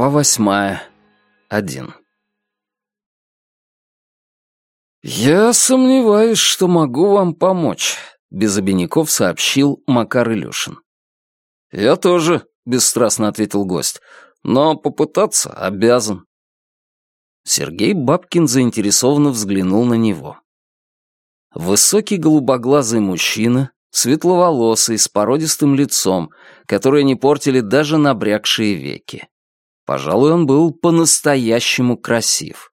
Глава восьмая. Один. «Я сомневаюсь, что могу вам помочь», — без обиняков сообщил Макар Илюшин. «Я тоже», — бесстрастно ответил гость, — «но попытаться обязан». Сергей Бабкин заинтересованно взглянул на него. Высокий голубоглазый мужчина, светловолосый, с породистым лицом, которое не портили даже набрякшие веки. Пожалуй, он был по-настоящему красив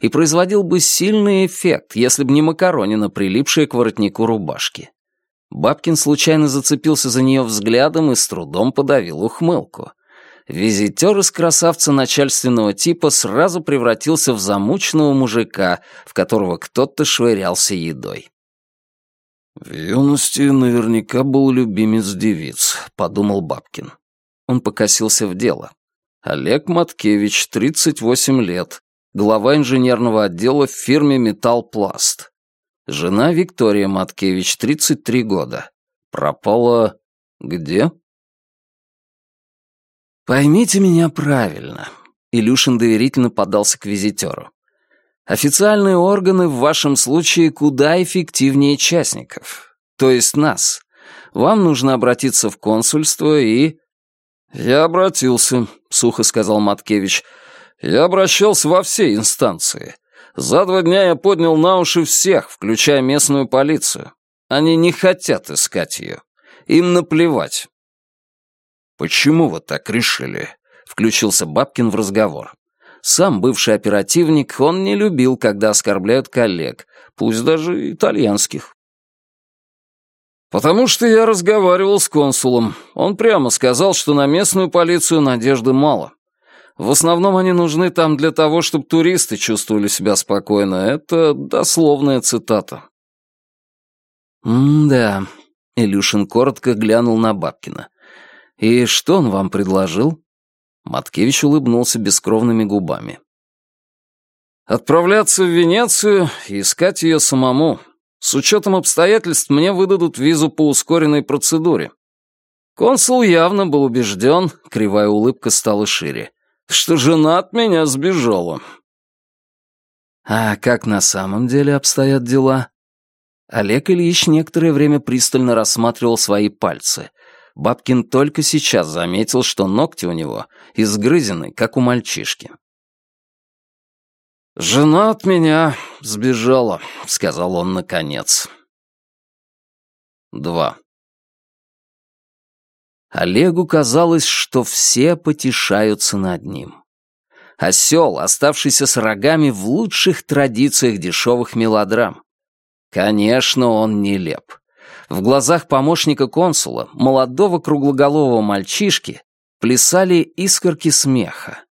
и производил бы сильный эффект, если бы не макаронина, прилипшая к воротнику рубашки. Бабкин случайно зацепился за нее взглядом и с трудом подавил ухмылку. Визитер из красавца начальственного типа сразу превратился в замученного мужика, в которого кто-то швырялся едой. «В юности наверняка был любимец девиц», — подумал Бабкин. Он покосился в дело. Олег Маткевич, 38 лет, глава инженерного отдела в фирме «Металлпласт». Жена Виктория Маткевич, 33 года. Пропала где? Поймите меня правильно. Илюшин доверительно подался к визитеру. Официальные органы в вашем случае куда эффективнее частников, то есть нас. Вам нужно обратиться в консульство и... «Я обратился», — сухо сказал Маткевич. «Я обращался во все инстанции. За два дня я поднял на уши всех, включая местную полицию. Они не хотят искать ее. Им наплевать». «Почему вы так решили?» — включился Бабкин в разговор. Сам бывший оперативник, он не любил, когда оскорбляют коллег, пусть даже итальянских. «Потому что я разговаривал с консулом. Он прямо сказал, что на местную полицию надежды мало. В основном они нужны там для того, чтобы туристы чувствовали себя спокойно. Это дословная цитата». «М-да», — Илюшин коротко глянул на Бабкина. «И что он вам предложил?» Маткевич улыбнулся бескровными губами. «Отправляться в Венецию и искать ее самому. С учетом обстоятельств мне выдадут визу по ускоренной процедуре. Консул явно был убежден, кривая улыбка стала шире, что жена от меня сбежала. А как на самом деле обстоят дела? Олег Ильич некоторое время пристально рассматривал свои пальцы. Бабкин только сейчас заметил, что ногти у него изгрызены, как у мальчишки. «Жена от меня сбежала», — сказал он наконец. Два. Олегу казалось, что все потешаются над ним. Осел, оставшийся с рогами в лучших традициях дешевых мелодрам. Конечно, он нелеп. В глазах помощника консула, молодого круглоголового мальчишки, плясали искорки смеха.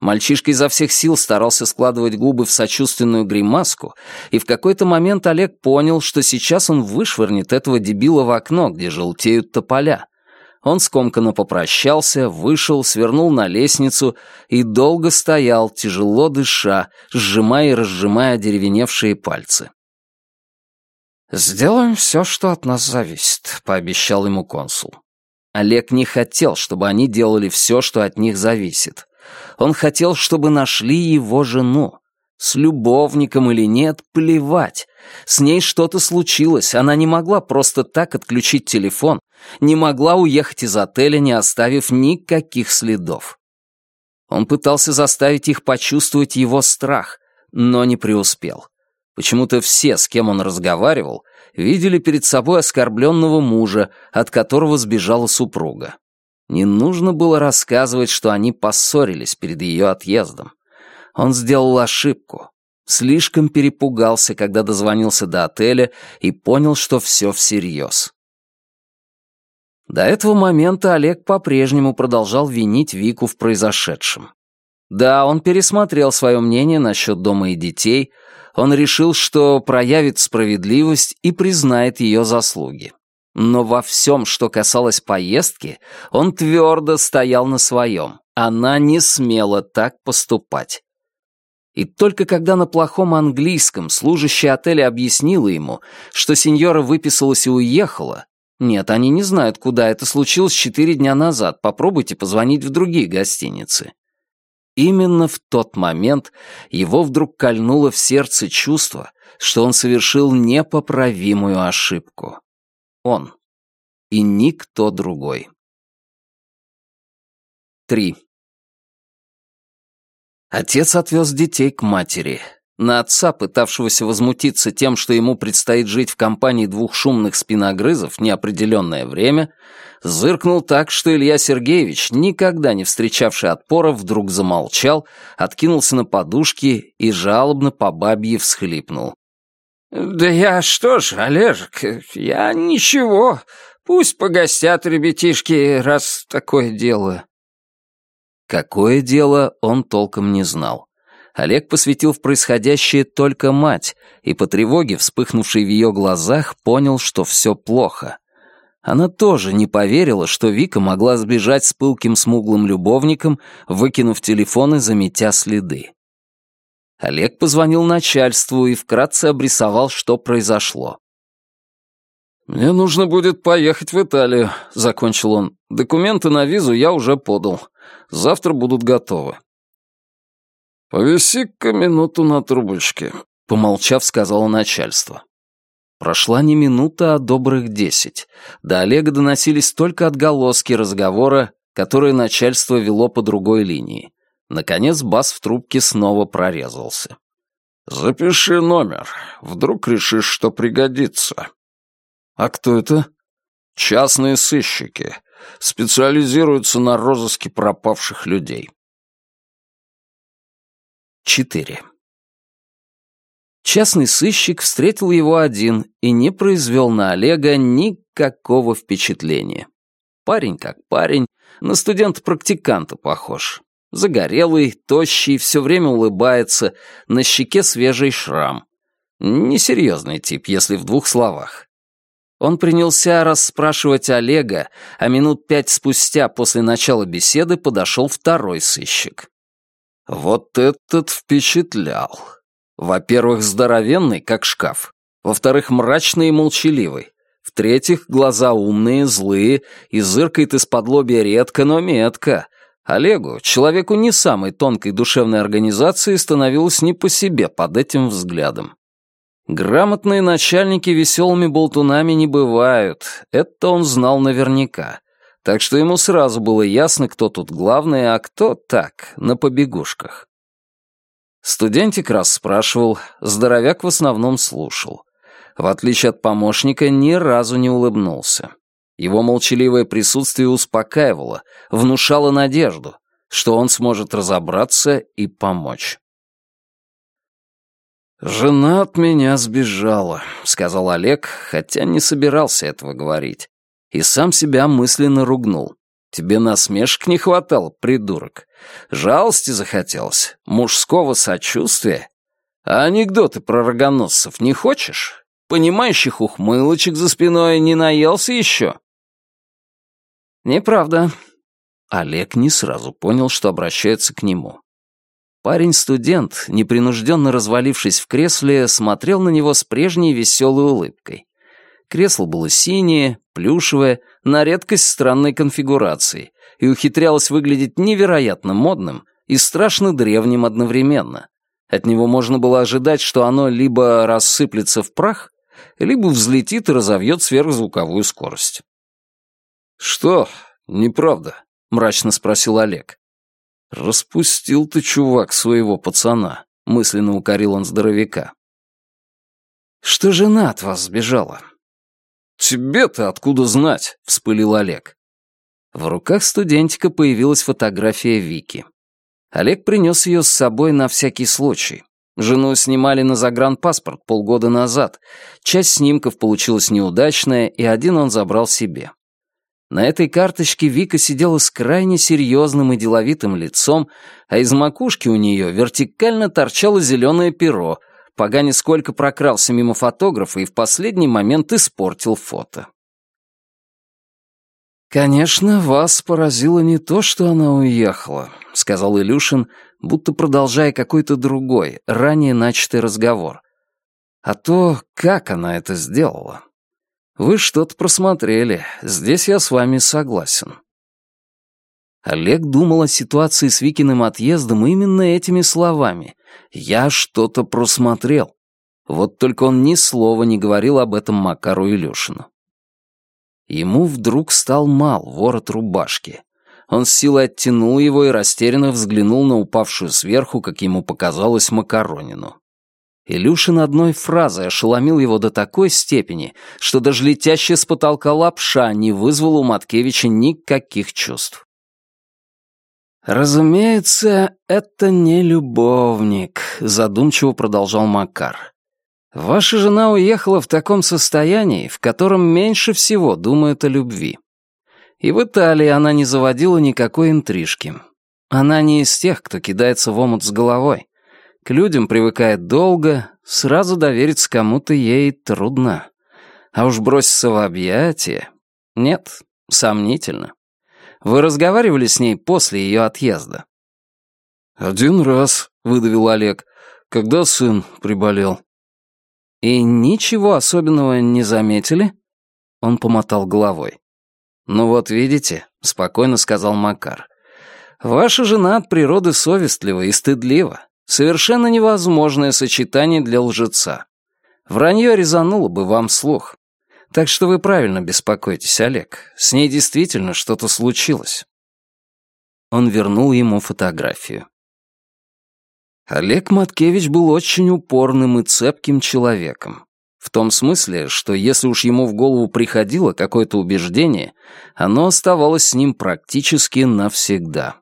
Мальчишка изо всех сил старался складывать губы в сочувственную гримаску, и в какой-то момент Олег понял, что сейчас он вышвырнет этого дебила в окно, где желтеют тополя. Он скомканно попрощался, вышел, свернул на лестницу и долго стоял, тяжело дыша, сжимая и разжимая деревеневшие пальцы. «Сделаем все, что от нас зависит», — пообещал ему консул. Олег не хотел, чтобы они делали все, что от них зависит. Он хотел, чтобы нашли его жену. С любовником или нет, плевать. С ней что-то случилось, она не могла просто так отключить телефон, не могла уехать из отеля, не оставив никаких следов. Он пытался заставить их почувствовать его страх, но не преуспел. Почему-то все, с кем он разговаривал, видели перед собой оскорбленного мужа, от которого сбежала супруга. Не нужно было рассказывать, что они поссорились перед ее отъездом. Он сделал ошибку. Слишком перепугался, когда дозвонился до отеля и понял, что все всерьез. До этого момента Олег по-прежнему продолжал винить Вику в произошедшем. Да, он пересмотрел свое мнение насчет дома и детей, он решил, что проявит справедливость и признает ее заслуги. Но во всем, что касалось поездки, он твердо стоял на своем. Она не смела так поступать. И только когда на плохом английском служащий отеля объяснила ему, что сеньора выписалась и уехала, нет, они не знают, куда это случилось четыре дня назад, попробуйте позвонить в другие гостиницы. именно в тот момент его вдруг кольнуло в сердце чувство, что он совершил непоправимую ошибку. Он. И никто другой. 3. Отец отвез детей к матери. На отца, пытавшегося возмутиться тем, что ему предстоит жить в компании двух шумных спиногрызов неопределенное время, зыркнул так, что Илья Сергеевич, никогда не встречавший отпора, вдруг замолчал, откинулся на подушки и жалобно по бабье всхлипнул. «Да я что ж, Олежек, я ничего. Пусть погостят ребятишки, раз такое дело». Какое дело, он толком не знал. Олег посвятил в происходящее только мать, и по тревоге, вспыхнувшей в ее глазах, понял, что все плохо. Она тоже не поверила, что Вика могла сбежать с пылким смуглым любовником, выкинув телефон и заметя следы. Олег позвонил начальству и вкратце обрисовал, что произошло. «Мне нужно будет поехать в Италию», — закончил он. «Документы на визу я уже подал. Завтра будут готовы. «Повиси-ка минуту на трубочке», — помолчав, сказала начальство. Прошла не минута, а добрых десять. До Олега доносились только отголоски разговора, которое начальство вело по другой линии. Наконец бас в трубке снова прорезался. «Запиши номер. Вдруг решишь, что пригодится». «А кто это?» «Частные сыщики. Специализируются на розыске пропавших людей». 4. Частный сыщик встретил его один и не произвел на Олега никакого впечатления. Парень как парень, на студента-практиканта похож. Загорелый, тощий, все время улыбается, на щеке свежий шрам. Несерьезный тип, если в двух словах. Он принялся расспрашивать Олега, а минут пять спустя после начала беседы подошел второй сыщик. Вот этот впечатлял. Во-первых, здоровенный, как шкаф. Во-вторых, мрачный и молчаливый. В-третьих, глаза умные, злые, и зыркает из-под лобья редко, но метко. Олегу, человеку не самой тонкой душевной организации, становилось не по себе под этим взглядом. Грамотные начальники веселыми болтунами не бывают, это он знал наверняка так что ему сразу было ясно, кто тут главный, а кто так, на побегушках. Студентик раз спрашивал, здоровяк в основном слушал. В отличие от помощника, ни разу не улыбнулся. Его молчаливое присутствие успокаивало, внушало надежду, что он сможет разобраться и помочь. «Жена от меня сбежала», — сказал Олег, хотя не собирался этого говорить и сам себя мысленно ругнул. Тебе насмешек не хватало, придурок. Жалости захотелось, мужского сочувствия. А анекдоты про рогоносцев не хочешь? Понимающих ухмылочек за спиной не наелся еще? Неправда. Олег не сразу понял, что обращается к нему. Парень-студент, непринужденно развалившись в кресле, смотрел на него с прежней веселой улыбкой. Кресло было синее, плюшевое, на редкость странной конфигурации, и ухитрялось выглядеть невероятно модным и страшно древним одновременно. От него можно было ожидать, что оно либо рассыплется в прах, либо взлетит и разовьет сверхзвуковую скорость. «Что? Неправда?» — мрачно спросил Олег. «Распустил ты, чувак, своего пацана», — мысленно укорил он здоровяка. «Что жена от вас сбежала?» «Тебе-то откуда знать?» — вспылил Олег. В руках студентика появилась фотография Вики. Олег принес ее с собой на всякий случай. Жену снимали на загранпаспорт полгода назад. Часть снимков получилась неудачная, и один он забрал себе. На этой карточке Вика сидела с крайне серьезным и деловитым лицом, а из макушки у нее вертикально торчало зеленое перо — Пагани сколько прокрался мимо фотографа и в последний момент испортил фото. «Конечно, вас поразило не то, что она уехала», — сказал Илюшин, будто продолжая какой-то другой, ранее начатый разговор. «А то, как она это сделала. Вы что-то просмотрели, здесь я с вами согласен». Олег думал о ситуации с Викиным отъездом именно этими словами. «Я что-то просмотрел». Вот только он ни слова не говорил об этом Макару Илюшину. Ему вдруг стал мал ворот рубашки. Он с силой оттянул его и растерянно взглянул на упавшую сверху, как ему показалось, макаронину. Илюшин одной фразой ошеломил его до такой степени, что даже летящая с потолка лапша не вызвала у Маткевича никаких чувств. «Разумеется, это не любовник», — задумчиво продолжал Макар. «Ваша жена уехала в таком состоянии, в котором меньше всего думают о любви. И в Италии она не заводила никакой интрижки. Она не из тех, кто кидается в омут с головой. К людям привыкает долго, сразу довериться кому-то ей трудно. А уж броситься в объятия... Нет, сомнительно. Вы разговаривали с ней после ее отъезда?» «Один раз», — выдавил Олег, — «когда сын приболел». «И ничего особенного не заметили?» Он помотал головой. «Ну вот видите», — спокойно сказал Макар, — «ваша жена от природы совестлива и стыдлива. Совершенно невозможное сочетание для лжеца. Вранье резануло бы вам слух. Так что вы правильно беспокоитесь, Олег. С ней действительно что-то случилось». Он вернул ему фотографию. Олег Маткевич был очень упорным и цепким человеком. В том смысле, что если уж ему в голову приходило какое-то убеждение, оно оставалось с ним практически навсегда.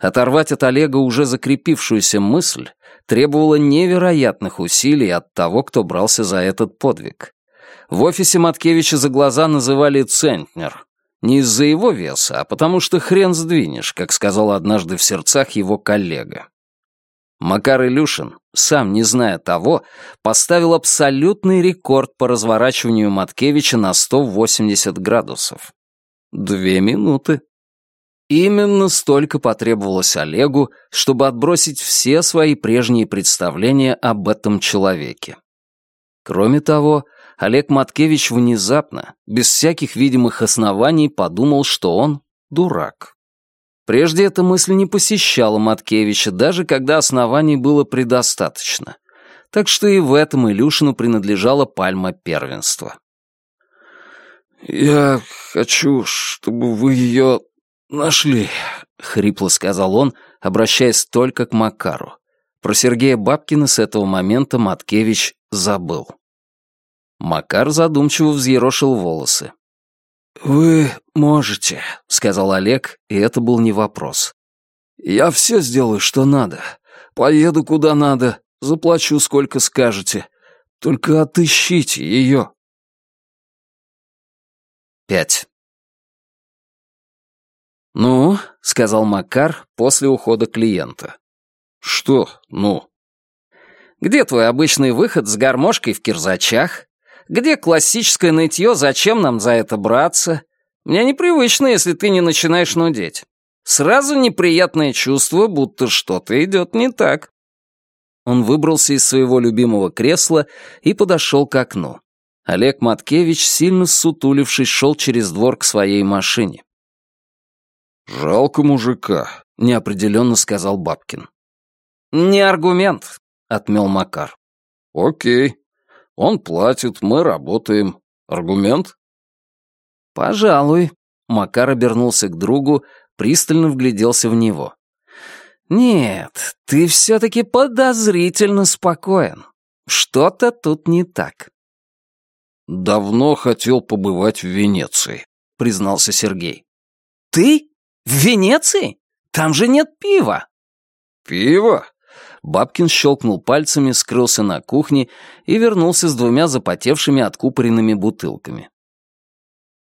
Оторвать от Олега уже закрепившуюся мысль требовало невероятных усилий от того, кто брался за этот подвиг. В офисе Маткевича за глаза называли «центнер». Не из-за его веса, а потому что хрен сдвинешь, как сказал однажды в сердцах его коллега. Макар Илюшин, сам не зная того, поставил абсолютный рекорд по разворачиванию Маткевича на 180 градусов. Две минуты. Именно столько потребовалось Олегу, чтобы отбросить все свои прежние представления об этом человеке. Кроме того, Олег Маткевич внезапно, без всяких видимых оснований, подумал, что он дурак. Прежде эта мысль не посещала Маткевича, даже когда оснований было предостаточно. Так что и в этом Илюшину принадлежала пальма первенства. «Я хочу, чтобы вы ее нашли», — хрипло сказал он, обращаясь только к Макару. Про Сергея Бабкина с этого момента Маткевич забыл. Макар задумчиво взъерошил волосы. «Вы можете», — сказал Олег, и это был не вопрос. «Я все сделаю, что надо. Поеду куда надо, заплачу, сколько скажете. Только отыщите ее». Пять. «Ну», — сказал Макар после ухода клиента. «Что «ну»?» «Где твой обычный выход с гармошкой в кирзачах?» Где классическое нытье, зачем нам за это браться? Мне непривычно, если ты не начинаешь нудеть. Сразу неприятное чувство, будто что-то идет не так. Он выбрался из своего любимого кресла и подошел к окну. Олег Маткевич, сильно сутулившись, шел через двор к своей машине. «Жалко мужика», — неопределенно сказал Бабкин. «Не аргумент», — отмел Макар. «Окей. Он платит, мы работаем. Аргумент? Пожалуй. Макар обернулся к другу, пристально вгляделся в него. Нет, ты все-таки подозрительно спокоен. Что-то тут не так. Давно хотел побывать в Венеции, признался Сергей. Ты? В Венеции? Там же нет пива. Пиво? Бабкин щелкнул пальцами, скрылся на кухне и вернулся с двумя запотевшими откупоренными бутылками.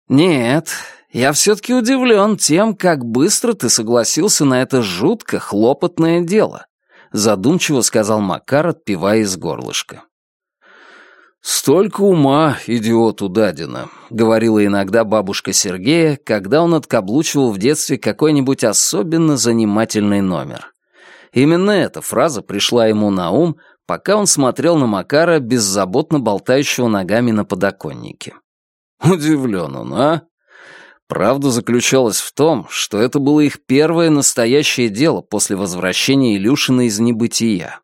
«Нет, я все-таки удивлен тем, как быстро ты согласился на это жутко хлопотное дело», задумчиво сказал Макар, отпивая из горлышка. «Столько ума идиоту дадено», — говорила иногда бабушка Сергея, когда он откаблучивал в детстве какой-нибудь особенно занимательный номер. Именно эта фраза пришла ему на ум, пока он смотрел на Макара, беззаботно болтающего ногами на подоконнике. Удивлен он, а? Правда заключалась в том, что это было их первое настоящее дело после возвращения Илюшина из небытия.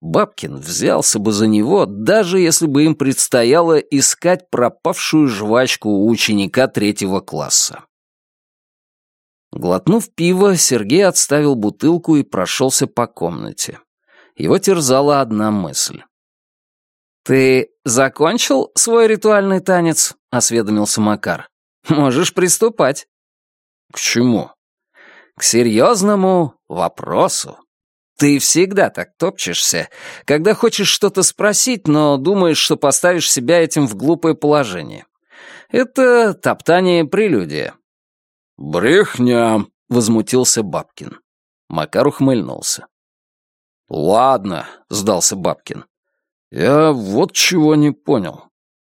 Бабкин взялся бы за него, даже если бы им предстояло искать пропавшую жвачку у ученика третьего класса. Глотнув пиво, Сергей отставил бутылку и прошелся по комнате. Его терзала одна мысль. «Ты закончил свой ритуальный танец?» — осведомился Макар. «Можешь приступать». «К чему?» «К серьезному вопросу. Ты всегда так топчешься, когда хочешь что-то спросить, но думаешь, что поставишь себя этим в глупое положение. Это топтание-прелюдия». «Брехня», — возмутился Бабкин. Макар ухмыльнулся. «Ладно», — сдался Бабкин. «Я вот чего не понял.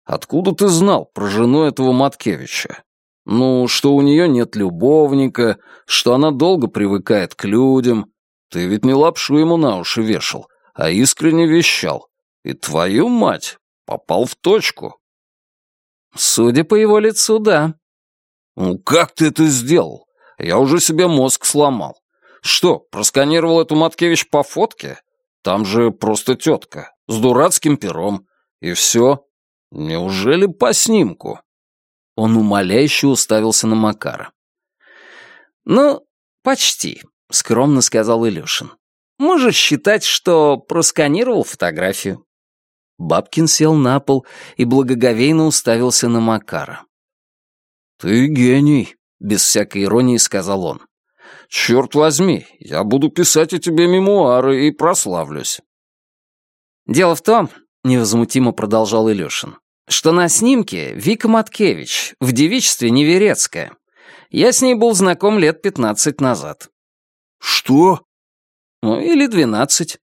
Откуда ты знал про жену этого Маткевича? Ну, что у нее нет любовника, что она долго привыкает к людям. Ты ведь не лапшу ему на уши вешал, а искренне вещал. И твою мать, попал в точку». «Судя по его лицу, да». «Ну как ты это сделал? Я уже себе мозг сломал. Что, просканировал эту Маткевич по фотке? Там же просто тетка, с дурацким пером. И все. Неужели по снимку?» Он умоляюще уставился на Макара. «Ну, почти», — скромно сказал Илюшин. «Можешь считать, что просканировал фотографию». Бабкин сел на пол и благоговейно уставился на Макара. «Ты гений», — без всякой иронии сказал он. «Черт возьми, я буду писать о тебе мемуары и прославлюсь». «Дело в том», — невозмутимо продолжал Илюшин, «что на снимке Вика Маткевич, в девичестве Неверецкая. Я с ней был знаком лет пятнадцать назад». «Что?» «Ну, или двенадцать».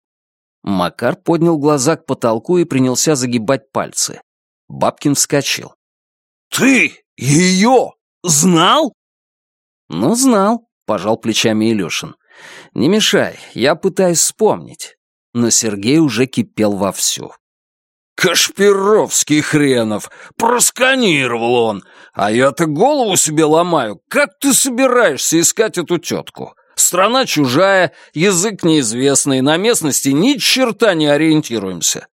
Макар поднял глаза к потолку и принялся загибать пальцы. Бабкин вскочил. «Ты ее знал?» «Ну, знал», — пожал плечами Илюшин. «Не мешай, я пытаюсь вспомнить». Но Сергей уже кипел вовсю. «Кашпировский хренов! Просканировал он! А я-то голову себе ломаю! Как ты собираешься искать эту тетку? Страна чужая, язык неизвестный, на местности ни черта не ориентируемся».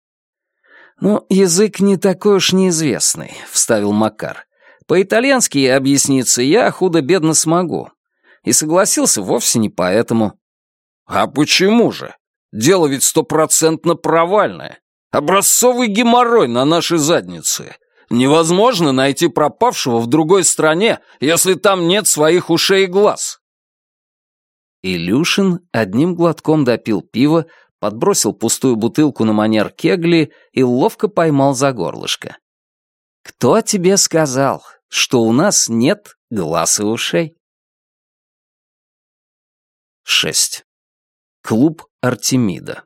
«Ну, язык не такой уж неизвестный», — вставил Макар. «По-итальянски объясниться я худо-бедно смогу. И согласился вовсе не поэтому». «А почему же? Дело ведь стопроцентно провальное. Образцовый геморрой на нашей заднице. Невозможно найти пропавшего в другой стране, если там нет своих ушей и глаз». Илюшин одним глотком допил пиво, подбросил пустую бутылку на манер кегли и ловко поймал за горлышко. «Кто тебе сказал, что у нас нет глаз и ушей?» 6. Клуб Артемида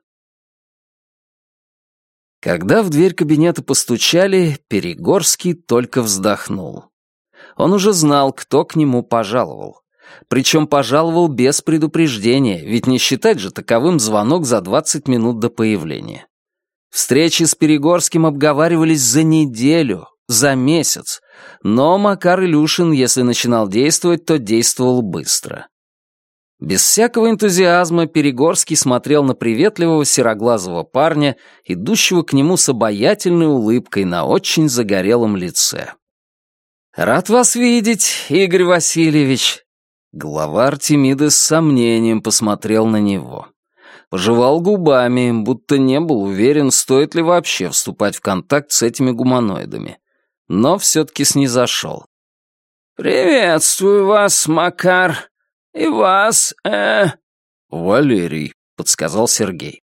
Когда в дверь кабинета постучали, Перегорский только вздохнул. Он уже знал, кто к нему пожаловал. Причем пожаловал без предупреждения, ведь не считать же таковым звонок за 20 минут до появления. Встречи с Перегорским обговаривались за неделю, за месяц, но Макар Илюшин, если начинал действовать, то действовал быстро. Без всякого энтузиазма Перегорский смотрел на приветливого сероглазого парня, идущего к нему с обаятельной улыбкой на очень загорелом лице. «Рад вас видеть, Игорь Васильевич», Глава Артемиды с сомнением посмотрел на него. Пожевал губами, будто не был уверен, стоит ли вообще вступать в контакт с этими гуманоидами. Но все-таки снизошел. «Приветствую вас, Макар. И вас, э...» «Валерий», — подсказал Сергей.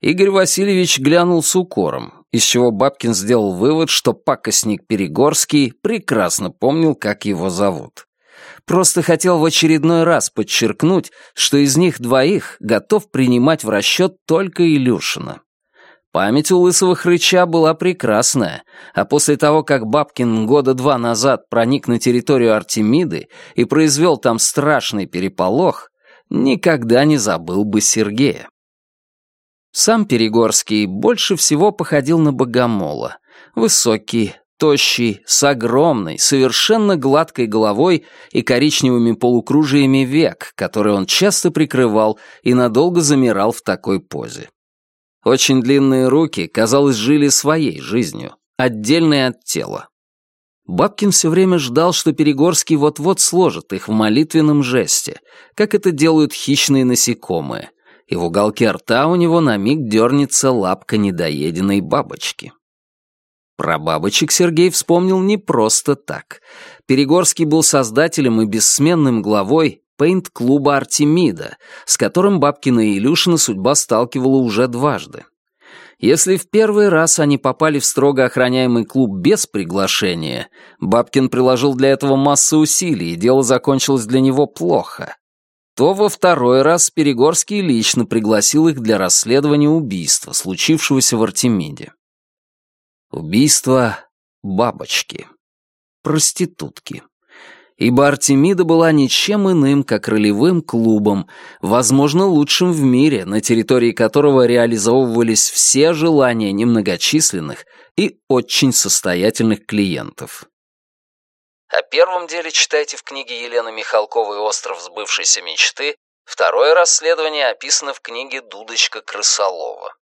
Игорь Васильевич глянул с укором, из чего Бабкин сделал вывод, что пакостник Перегорский прекрасно помнил, как его зовут. Просто хотел в очередной раз подчеркнуть, что из них двоих готов принимать в расчет только Илюшина. Память у лысого хрыча была прекрасная, а после того, как Бабкин года два назад проник на территорию Артемиды и произвел там страшный переполох, никогда не забыл бы Сергея. Сам Перегорский больше всего походил на богомола. Высокий, тощий, с огромной, совершенно гладкой головой и коричневыми полукружиями век, которые он часто прикрывал и надолго замирал в такой позе. Очень длинные руки, казалось, жили своей жизнью, отдельной от тела. Бабкин все время ждал, что Перегорский вот-вот сложит их в молитвенном жесте, как это делают хищные насекомые, и в уголке рта у него на миг дернется лапка недоеденной бабочки. Про бабочек Сергей вспомнил не просто так. Перегорский был создателем и бессменным главой пейнт-клуба «Артемида», с которым Бабкина и Илюшина судьба сталкивала уже дважды. Если в первый раз они попали в строго охраняемый клуб без приглашения, Бабкин приложил для этого массу усилий, и дело закончилось для него плохо, то во второй раз Перегорский лично пригласил их для расследования убийства, случившегося в Артемиде. Убийство бабочки. Проститутки. Ибо Артемида была ничем иным, как ролевым клубом, возможно, лучшим в мире, на территории которого реализовывались все желания немногочисленных и очень состоятельных клиентов. О первом деле читайте в книге Елены Михалковой «Остров сбывшейся мечты», второе расследование описано в книге Дудочка Крысолова.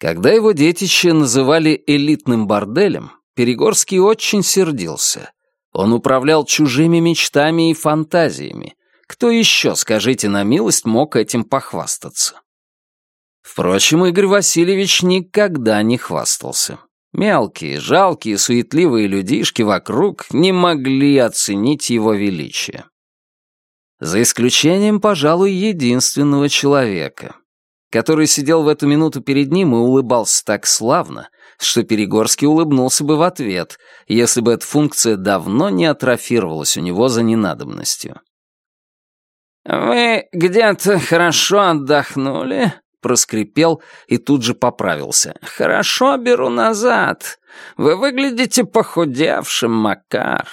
Когда его детище называли элитным борделем, Перегорский очень сердился. Он управлял чужими мечтами и фантазиями. Кто еще, скажите на милость, мог этим похвастаться? Впрочем, Игорь Васильевич никогда не хвастался. Мелкие, жалкие, суетливые людишки вокруг не могли оценить его величие. За исключением, пожалуй, единственного человека, который сидел в эту минуту перед ним и улыбался так славно, что Перегорский улыбнулся бы в ответ, если бы эта функция давно не атрофировалась у него за ненадобностью. «Вы где-то хорошо отдохнули?» — проскрипел и тут же поправился. «Хорошо беру назад. Вы выглядите похудевшим, Макар».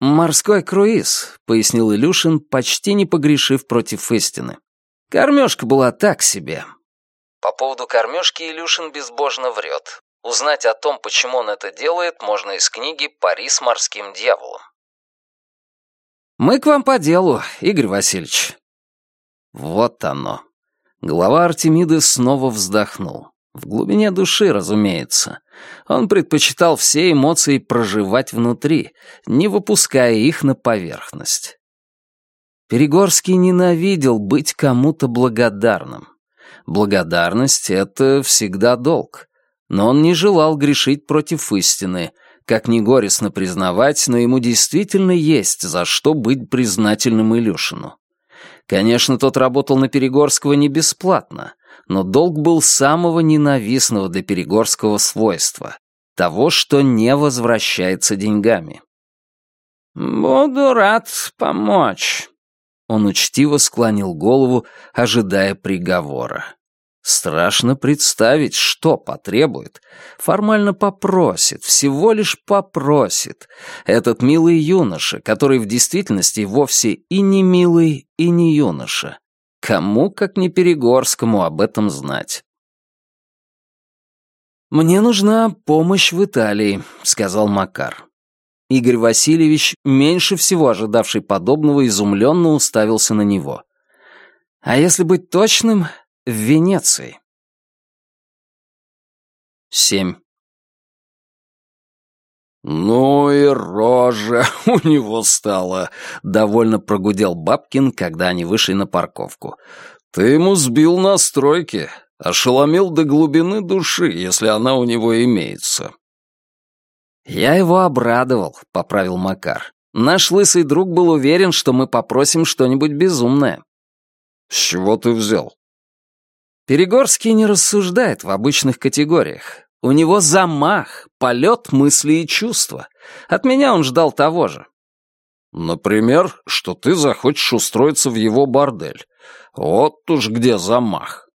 «Морской круиз», — пояснил Илюшин, почти не погрешив против истины. Кормежка была так себе. По поводу кормежки Илюшин безбожно врет. Узнать о том, почему он это делает, можно из книги «Пари с морским дьяволом». «Мы к вам по делу, Игорь Васильевич». Вот оно. Глава Артемиды снова вздохнул. В глубине души, разумеется. Он предпочитал все эмоции проживать внутри, не выпуская их на поверхность. Перегорский ненавидел быть кому-то благодарным. Благодарность — это всегда долг. Но он не желал грешить против истины. Как ни горестно признавать, но ему действительно есть за что быть признательным Илюшину. Конечно, тот работал на Перегорского не бесплатно, но долг был самого ненавистного для Перегорского свойства — того, что не возвращается деньгами. «Буду рад помочь», он учтиво склонил голову, ожидая приговора. Страшно представить, что потребует. Формально попросит, всего лишь попросит. Этот милый юноша, который в действительности вовсе и не милый, и не юноша. Кому, как не Перегорскому, об этом знать? «Мне нужна помощь в Италии», — сказал Макар. Игорь Васильевич, меньше всего ожидавший подобного, изумленно уставился на него. А если быть точным, в Венеции. Семь. «Ну и рожа у него стала», — довольно прогудел Бабкин, когда они вышли на парковку. «Ты ему сбил настройки, ошеломил до глубины души, если она у него имеется». «Я его обрадовал», — поправил Макар. «Наш лысый друг был уверен, что мы попросим что-нибудь безумное». «С чего ты взял?» Перегорский не рассуждает в обычных категориях. У него замах, полет мысли и чувства. От меня он ждал того же. Например, что ты захочешь устроиться в его бордель. Вот уж где замах.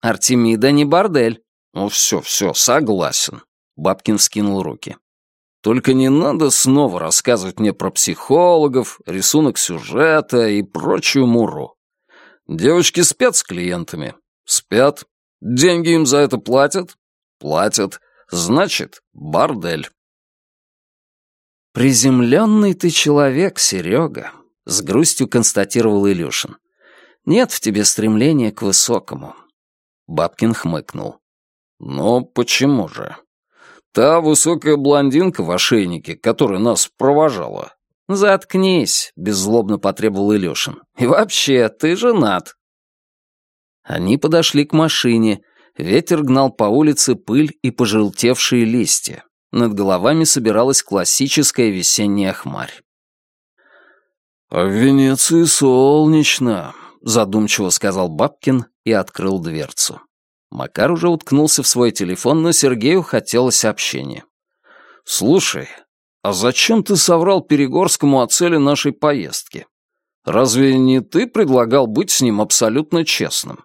Артемида не бордель. Ну все, все, согласен. Бабкин скинул руки. Только не надо снова рассказывать мне про психологов, рисунок сюжета и прочую муру. Девочки спят с клиентами? Спят. Деньги им за это платят? Платят. Значит, бордель. «Приземленный ты человек, Серега», — с грустью констатировал Илюшин. «Нет в тебе стремления к высокому». Бабкин хмыкнул. «Но почему же? Та высокая блондинка в ошейнике, которая нас провожала». «Заткнись», — беззлобно потребовал Илюшин. «И вообще, ты женат». Они подошли к машине. Ветер гнал по улице пыль и пожелтевшие листья. Над головами собиралась классическая весенняя хмарь. «А в Венеции солнечно», — задумчиво сказал Бабкин и открыл дверцу. Макар уже уткнулся в свой телефон, но Сергею хотелось общения. «Слушай, а зачем ты соврал Перегорскому о цели нашей поездки? Разве не ты предлагал быть с ним абсолютно честным?»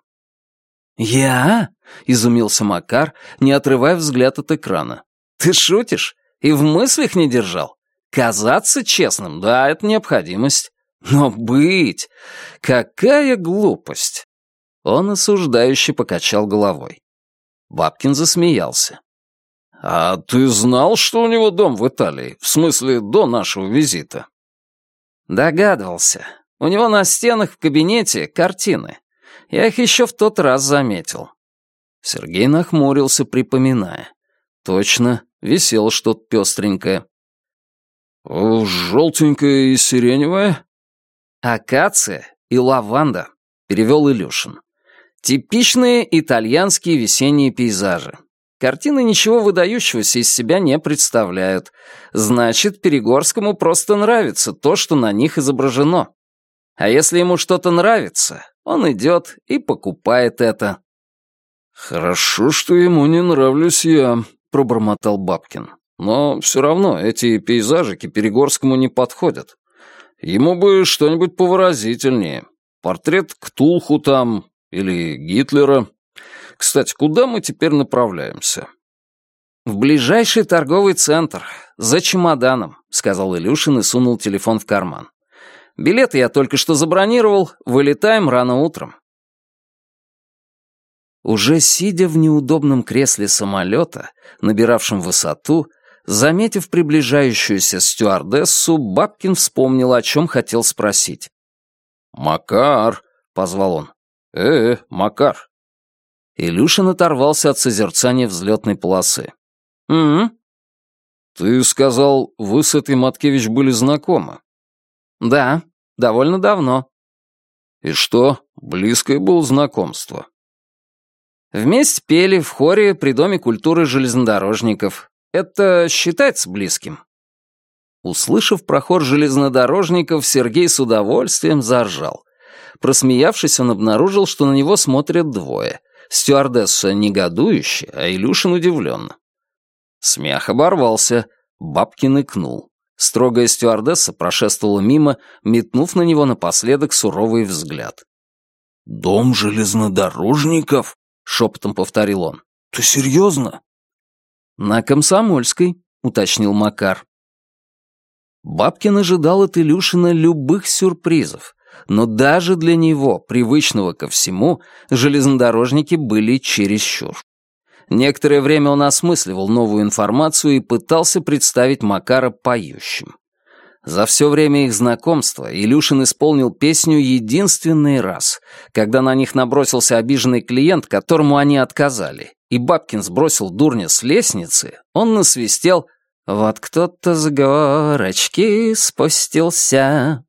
«Я?» — изумился Макар, не отрывая взгляд от экрана. Ты шутишь? И в мыслях не держал? Казаться честным, да, это необходимость. Но быть... Какая глупость!» Он осуждающе покачал головой. Бабкин засмеялся. «А ты знал, что у него дом в Италии? В смысле, до нашего визита?» «Догадывался. У него на стенах в кабинете картины. Я их еще в тот раз заметил». Сергей нахмурился, припоминая. «Точно, висело что-то пестренькое. «Желтенькое и сиреневое?» «Акация и лаванда», — перевел Илюшин. «Типичные итальянские весенние пейзажи. Картины ничего выдающегося из себя не представляют. Значит, Перегорскому просто нравится то, что на них изображено. А если ему что-то нравится, он идет и покупает это». «Хорошо, что ему не нравлюсь я», пробормотал Бабкин. «Но все равно эти пейзажики Перегорскому не подходят. Ему бы что-нибудь повыразительнее. Портрет Ктулху там или Гитлера. Кстати, куда мы теперь направляемся?» «В ближайший торговый центр, за чемоданом», — сказал Илюшин и сунул телефон в карман. «Билеты я только что забронировал, вылетаем рано утром». Уже сидя в неудобном кресле самолета, набиравшем высоту, заметив приближающуюся стюардессу, Бабкин вспомнил, о чем хотел спросить. «Макар!» — позвал он. «Э, Макар!» Илюшин оторвался от созерцания взлетной полосы. «Угу». «Ты сказал, вы с этой Маткевич были знакомы?» «Да, довольно давно». «И что, близкое было знакомство?» Вместе пели в хоре при Доме культуры железнодорожников. Это считается близким?» Услышав про хор железнодорожников, Сергей с удовольствием заржал. Просмеявшись, он обнаружил, что на него смотрят двое. Стюардесса негодующе, а Илюшин удивленно. Смех оборвался. Бабкин икнул. Строгая стюардесса прошествовала мимо, метнув на него напоследок суровый взгляд. «Дом железнодорожников?» — шепотом повторил он. «Ты серьезно?» «На Комсомольской», — уточнил Макар. Бабкин ожидал от Илюшина любых сюрпризов, но даже для него, привычного ко всему, железнодорожники были чересчур. Некоторое время он осмысливал новую информацию и пытался представить Макара поющим. За все время их знакомства Илюшин исполнил песню единственный раз, когда на них набросился обиженный клиент, которому они отказали, и Бабкин сбросил дурня с лестницы, он насвистел «Вот кто-то с горочки спустился».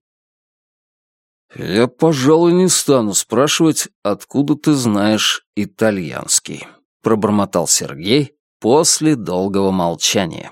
«Я, пожалуй, не стану спрашивать, откуда ты знаешь итальянский», пробормотал Сергей после долгого молчания.